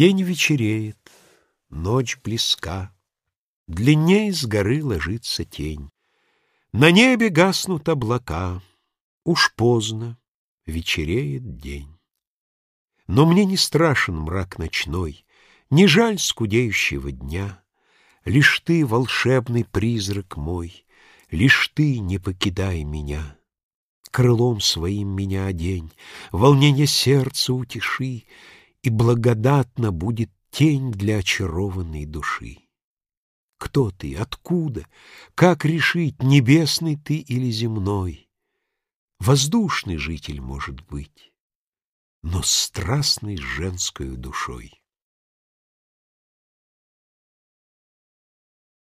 День вечереет, ночь близка, Длиннее с горы ложится тень. На небе гаснут облака, Уж поздно, вечереет день. Но мне не страшен мрак ночной, Не жаль скудеющего дня. Лишь ты, волшебный призрак мой, Лишь ты не покидай меня. Крылом своим меня одень, Волнение сердца утеши, И благодатна будет тень Для очарованной души. Кто ты, откуда, как решить, Небесный ты или земной? Воздушный житель, может быть, Но страстный с женскою душой.